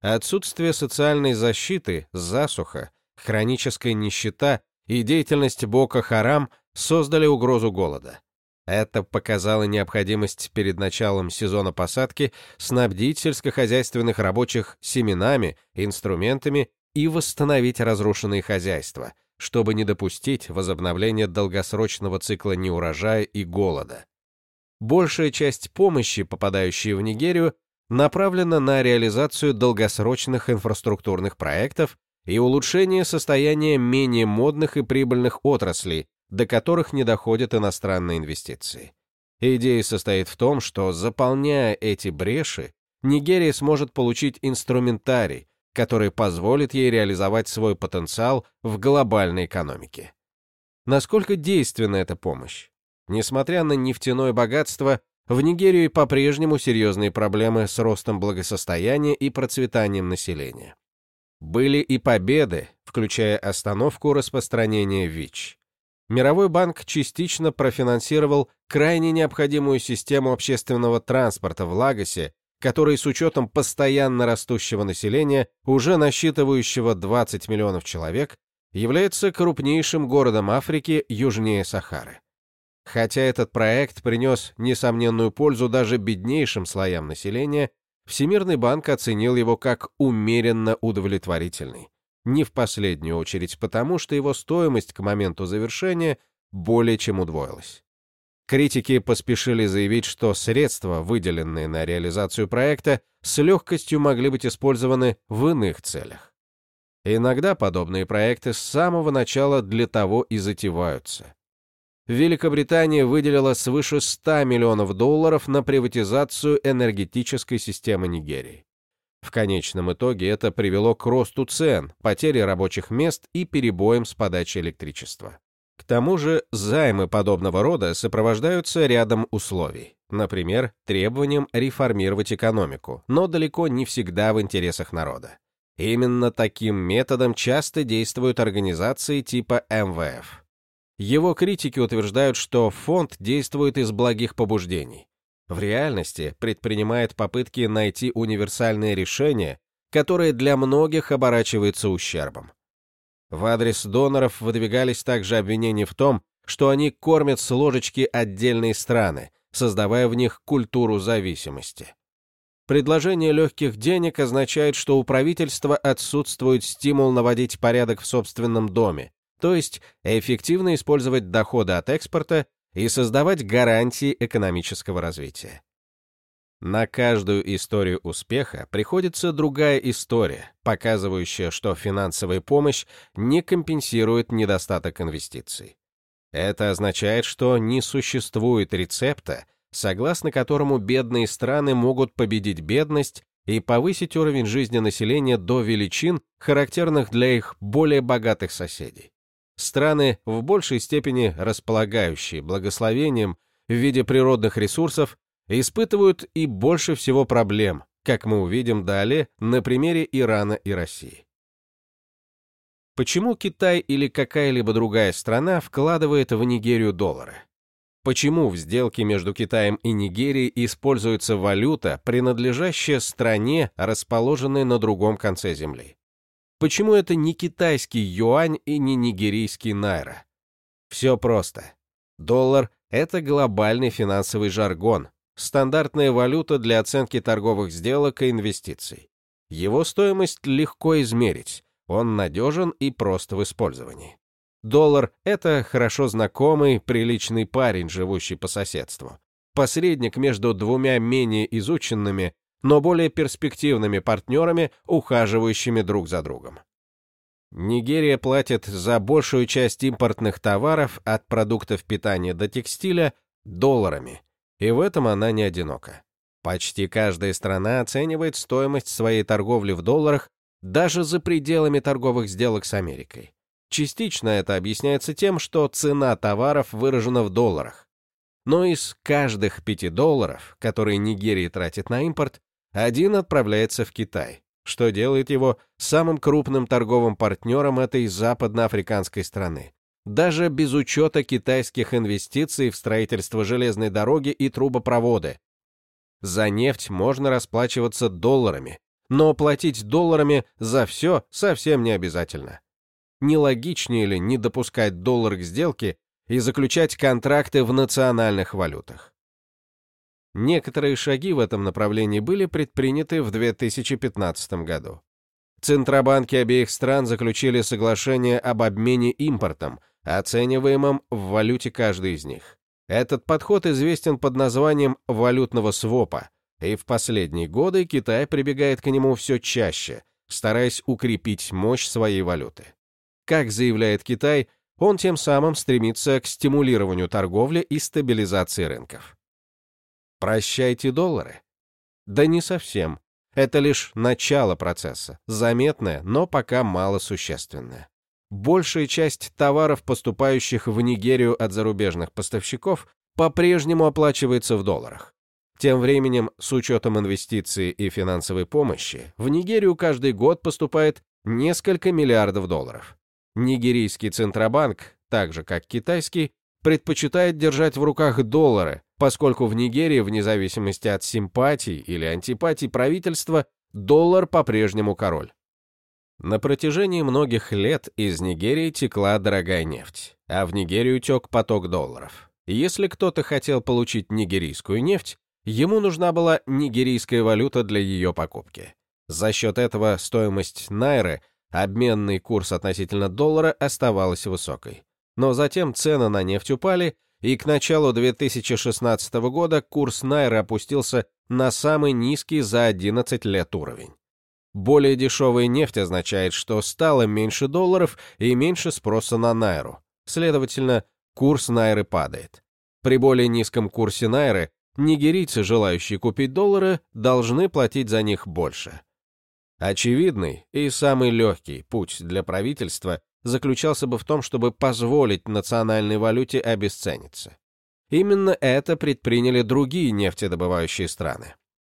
Отсутствие социальной защиты, засуха, хроническая нищета и деятельность Бока-Харам создали угрозу голода. Это показало необходимость перед началом сезона посадки снабдить сельскохозяйственных рабочих семенами, инструментами и восстановить разрушенные хозяйства, чтобы не допустить возобновления долгосрочного цикла неурожая и голода. Большая часть помощи, попадающей в Нигерию, направлена на реализацию долгосрочных инфраструктурных проектов и улучшение состояния менее модных и прибыльных отраслей, до которых не доходят иностранные инвестиции. Идея состоит в том, что, заполняя эти бреши, Нигерия сможет получить инструментарий, который позволит ей реализовать свой потенциал в глобальной экономике. Насколько действенна эта помощь? Несмотря на нефтяное богатство, в Нигерии по-прежнему серьезные проблемы с ростом благосостояния и процветанием населения. Были и победы, включая остановку распространения ВИЧ. Мировой банк частично профинансировал крайне необходимую систему общественного транспорта в Лагосе, который с учетом постоянно растущего населения, уже насчитывающего 20 миллионов человек, является крупнейшим городом Африки южнее Сахары. Хотя этот проект принес несомненную пользу даже беднейшим слоям населения, Всемирный банк оценил его как умеренно удовлетворительный не в последнюю очередь потому, что его стоимость к моменту завершения более чем удвоилась. Критики поспешили заявить, что средства, выделенные на реализацию проекта, с легкостью могли быть использованы в иных целях. Иногда подобные проекты с самого начала для того и затеваются. Великобритания выделила свыше 100 миллионов долларов на приватизацию энергетической системы Нигерии. В конечном итоге это привело к росту цен, потере рабочих мест и перебоям с подачей электричества. К тому же займы подобного рода сопровождаются рядом условий. Например, требованием реформировать экономику, но далеко не всегда в интересах народа. Именно таким методом часто действуют организации типа МВФ. Его критики утверждают, что фонд действует из благих побуждений. В реальности предпринимает попытки найти универсальные решения, которые для многих оборачиваются ущербом. В адрес доноров выдвигались также обвинения в том, что они кормят с ложечки отдельные страны, создавая в них культуру зависимости. Предложение легких денег означает, что у правительства отсутствует стимул наводить порядок в собственном доме, то есть эффективно использовать доходы от экспорта и создавать гарантии экономического развития. На каждую историю успеха приходится другая история, показывающая, что финансовая помощь не компенсирует недостаток инвестиций. Это означает, что не существует рецепта, согласно которому бедные страны могут победить бедность и повысить уровень жизни населения до величин, характерных для их более богатых соседей. Страны, в большей степени располагающие благословением в виде природных ресурсов, испытывают и больше всего проблем, как мы увидим далее на примере Ирана и России. Почему Китай или какая-либо другая страна вкладывает в Нигерию доллары? Почему в сделке между Китаем и Нигерией используется валюта, принадлежащая стране, расположенной на другом конце Земли? Почему это не китайский юань и не нигерийский найра? Все просто. Доллар — это глобальный финансовый жаргон, стандартная валюта для оценки торговых сделок и инвестиций. Его стоимость легко измерить, он надежен и прост в использовании. Доллар — это хорошо знакомый, приличный парень, живущий по соседству. Посредник между двумя менее изученными, но более перспективными партнерами, ухаживающими друг за другом. Нигерия платит за большую часть импортных товаров от продуктов питания до текстиля долларами, и в этом она не одинока. Почти каждая страна оценивает стоимость своей торговли в долларах даже за пределами торговых сделок с Америкой. Частично это объясняется тем, что цена товаров выражена в долларах. Но из каждых 5 долларов, которые Нигерия тратит на импорт, один отправляется в Китай, что делает его самым крупным торговым партнером этой западноафриканской страны. Даже без учета китайских инвестиций в строительство железной дороги и трубопроводы. За нефть можно расплачиваться долларами, но платить долларами за все совсем не обязательно не логичнее ли не допускать доллар к сделке и заключать контракты в национальных валютах? Некоторые шаги в этом направлении были предприняты в 2015 году. Центробанки обеих стран заключили соглашение об обмене импортом, оцениваемом в валюте каждой из них. Этот подход известен под названием валютного свопа, и в последние годы Китай прибегает к нему все чаще, стараясь укрепить мощь своей валюты. Как заявляет Китай, он тем самым стремится к стимулированию торговли и стабилизации рынков. Прощайте доллары? Да не совсем. Это лишь начало процесса, заметное, но пока мало существенное. Большая часть товаров, поступающих в Нигерию от зарубежных поставщиков, по-прежнему оплачивается в долларах. Тем временем, с учетом инвестиций и финансовой помощи, в Нигерию каждый год поступает несколько миллиардов долларов. Нигерийский Центробанк, так же как китайский, предпочитает держать в руках доллары, поскольку в Нигерии, вне зависимости от симпатий или антипатий правительства, доллар по-прежнему король. На протяжении многих лет из Нигерии текла дорогая нефть, а в Нигерию тек поток долларов. Если кто-то хотел получить нигерийскую нефть, ему нужна была нигерийская валюта для ее покупки. За счет этого стоимость найры – Обменный курс относительно доллара оставался высокой. Но затем цены на нефть упали, и к началу 2016 года курс найры опустился на самый низкий за 11 лет уровень. Более дешевая нефть означает, что стало меньше долларов и меньше спроса на найру. Следовательно, курс найры падает. При более низком курсе найры нигерийцы, желающие купить доллары, должны платить за них больше. Очевидный и самый легкий путь для правительства заключался бы в том, чтобы позволить национальной валюте обесцениться. Именно это предприняли другие нефтедобывающие страны.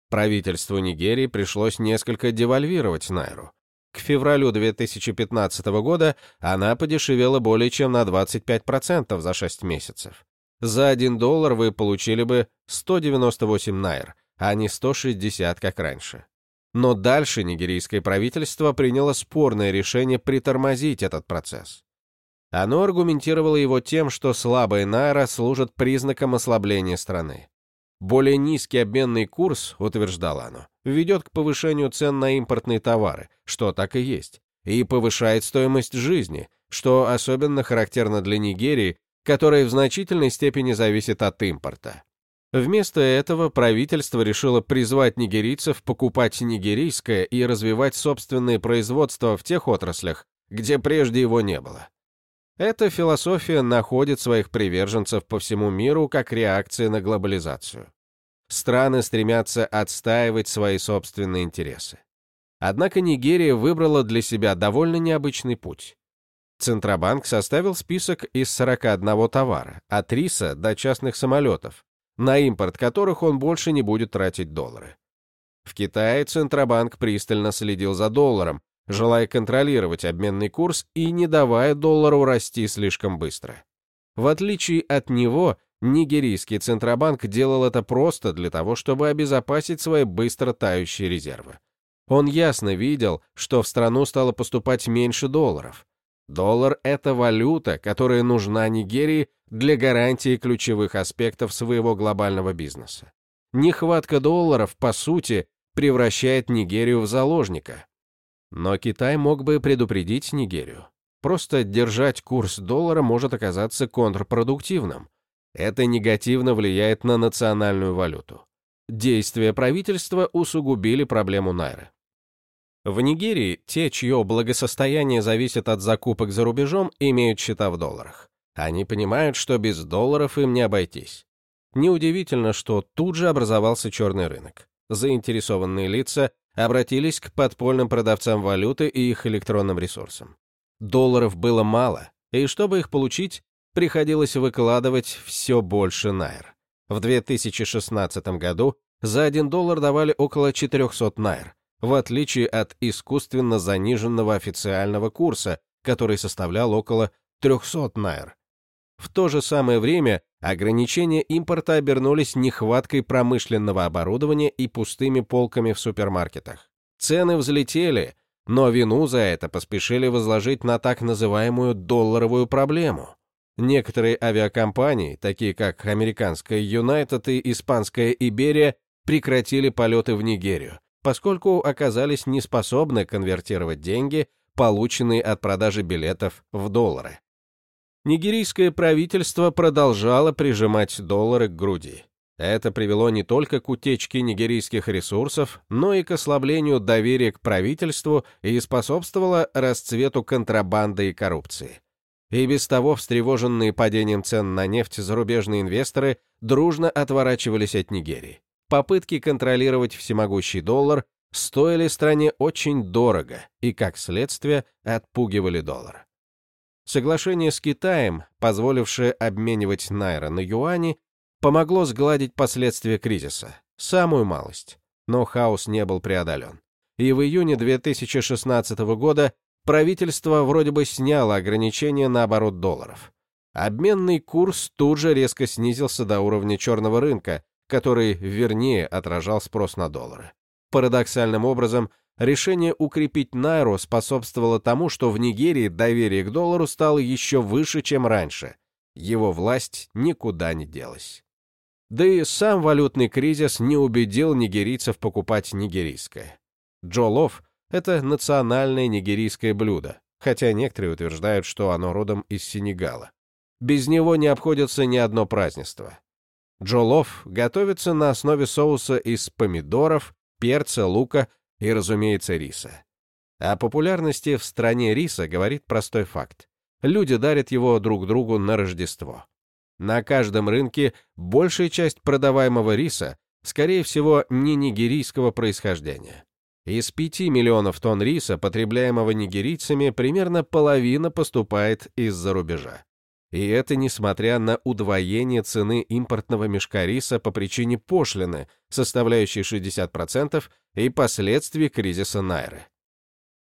Правительству Нигерии пришлось несколько девальвировать найру. К февралю 2015 года она подешевела более чем на 25% за 6 месяцев. За 1 доллар вы получили бы 198 найр, а не 160, как раньше. Но дальше нигерийское правительство приняло спорное решение притормозить этот процесс. Оно аргументировало его тем, что слабая найра служит признаком ослабления страны. Более низкий обменный курс, утверждало оно, ведет к повышению цен на импортные товары, что так и есть, и повышает стоимость жизни, что особенно характерно для Нигерии, которая в значительной степени зависит от импорта. Вместо этого правительство решило призвать нигерийцев покупать нигерийское и развивать собственные производства в тех отраслях, где прежде его не было. Эта философия находит своих приверженцев по всему миру как реакция на глобализацию. Страны стремятся отстаивать свои собственные интересы. Однако Нигерия выбрала для себя довольно необычный путь. Центробанк составил список из 41 товара, от риса до частных самолетов, на импорт которых он больше не будет тратить доллары. В Китае Центробанк пристально следил за долларом, желая контролировать обменный курс и не давая доллару расти слишком быстро. В отличие от него, нигерийский Центробанк делал это просто для того, чтобы обезопасить свои быстро тающие резервы. Он ясно видел, что в страну стало поступать меньше долларов. Доллар — это валюта, которая нужна Нигерии для гарантии ключевых аспектов своего глобального бизнеса. Нехватка долларов, по сути, превращает Нигерию в заложника, но Китай мог бы предупредить Нигерию. Просто держать курс доллара может оказаться контрпродуктивным. Это негативно влияет на национальную валюту. Действия правительства усугубили проблему найры. В Нигерии те, чье благосостояние зависит от закупок за рубежом, имеют счета в долларах. Они понимают, что без долларов им не обойтись. Неудивительно, что тут же образовался черный рынок. Заинтересованные лица обратились к подпольным продавцам валюты и их электронным ресурсам. Долларов было мало, и чтобы их получить, приходилось выкладывать все больше найр. В 2016 году за 1 доллар давали около 400 найр, в отличие от искусственно заниженного официального курса, который составлял около 300 найр. В то же самое время ограничения импорта обернулись нехваткой промышленного оборудования и пустыми полками в супермаркетах. Цены взлетели, но вину за это поспешили возложить на так называемую долларовую проблему. Некоторые авиакомпании, такие как американская United и испанская Иберия, прекратили полеты в Нигерию, поскольку оказались неспособны конвертировать деньги, полученные от продажи билетов, в доллары нигерийское правительство продолжало прижимать доллары к груди. Это привело не только к утечке нигерийских ресурсов, но и к ослаблению доверия к правительству и способствовало расцвету контрабанды и коррупции. И без того встревоженные падением цен на нефть зарубежные инвесторы дружно отворачивались от Нигерии. Попытки контролировать всемогущий доллар стоили стране очень дорого и, как следствие, отпугивали доллар. Соглашение с Китаем, позволившее обменивать найра на юани, помогло сгладить последствия кризиса, самую малость. Но хаос не был преодолен. И в июне 2016 года правительство вроде бы сняло ограничения на оборот долларов. Обменный курс тут же резко снизился до уровня черного рынка, который вернее отражал спрос на доллары. Парадоксальным образом, решение укрепить найру способствовало тому, что в Нигерии доверие к доллару стало еще выше, чем раньше. Его власть никуда не делась. Да и сам валютный кризис не убедил нигерийцев покупать нигерийское. Джолов — это национальное нигерийское блюдо, хотя некоторые утверждают, что оно родом из Сенегала. Без него не обходится ни одно празднество. Джолов готовится на основе соуса из помидоров, перца, лука и, разумеется, риса. О популярности в стране риса говорит простой факт. Люди дарят его друг другу на Рождество. На каждом рынке большая часть продаваемого риса, скорее всего, не нигерийского происхождения. Из 5 миллионов тонн риса, потребляемого нигерийцами, примерно половина поступает из-за рубежа. И это несмотря на удвоение цены импортного мешка риса по причине пошлины, составляющей 60%, и последствий кризиса Найры.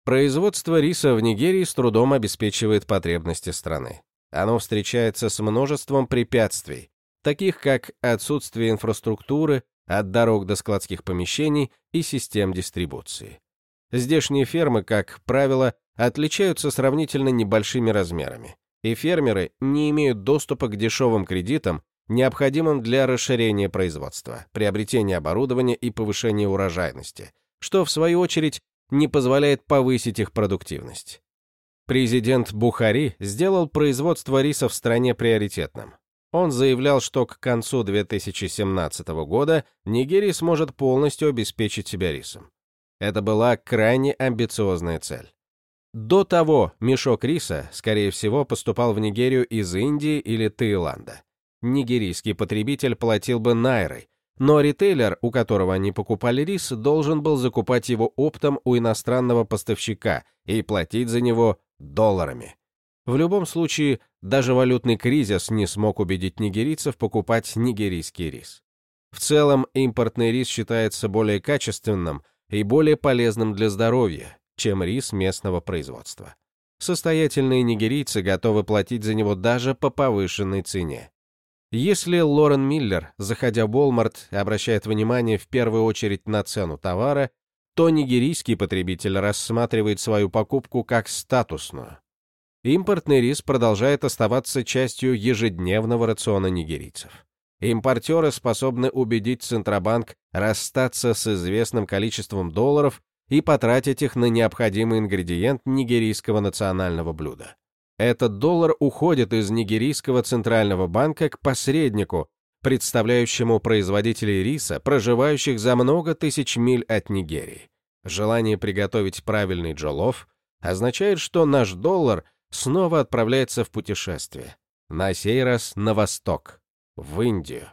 Производство риса в Нигерии с трудом обеспечивает потребности страны. Оно встречается с множеством препятствий, таких как отсутствие инфраструктуры, от дорог до складских помещений и систем дистрибуции. Здешние фермы, как правило, отличаются сравнительно небольшими размерами и фермеры не имеют доступа к дешевым кредитам, необходимым для расширения производства, приобретения оборудования и повышения урожайности, что, в свою очередь, не позволяет повысить их продуктивность. Президент Бухари сделал производство риса в стране приоритетным. Он заявлял, что к концу 2017 года Нигерия сможет полностью обеспечить себя рисом. Это была крайне амбициозная цель. До того мешок риса, скорее всего, поступал в Нигерию из Индии или Таиланда. Нигерийский потребитель платил бы найрой, но ритейлер, у которого они покупали рис, должен был закупать его оптом у иностранного поставщика и платить за него долларами. В любом случае, даже валютный кризис не смог убедить нигерийцев покупать нигерийский рис. В целом, импортный рис считается более качественным и более полезным для здоровья, чем рис местного производства. Состоятельные нигерийцы готовы платить за него даже по повышенной цене. Если Лорен Миллер, заходя в Walmart, обращает внимание в первую очередь на цену товара, то нигерийский потребитель рассматривает свою покупку как статусную. Импортный рис продолжает оставаться частью ежедневного рациона нигерийцев. Импортеры способны убедить Центробанк расстаться с известным количеством долларов и потратить их на необходимый ингредиент нигерийского национального блюда. Этот доллар уходит из нигерийского центрального банка к посреднику, представляющему производителей риса, проживающих за много тысяч миль от Нигерии. Желание приготовить правильный джолов означает, что наш доллар снова отправляется в путешествие, на сей раз на восток, в Индию.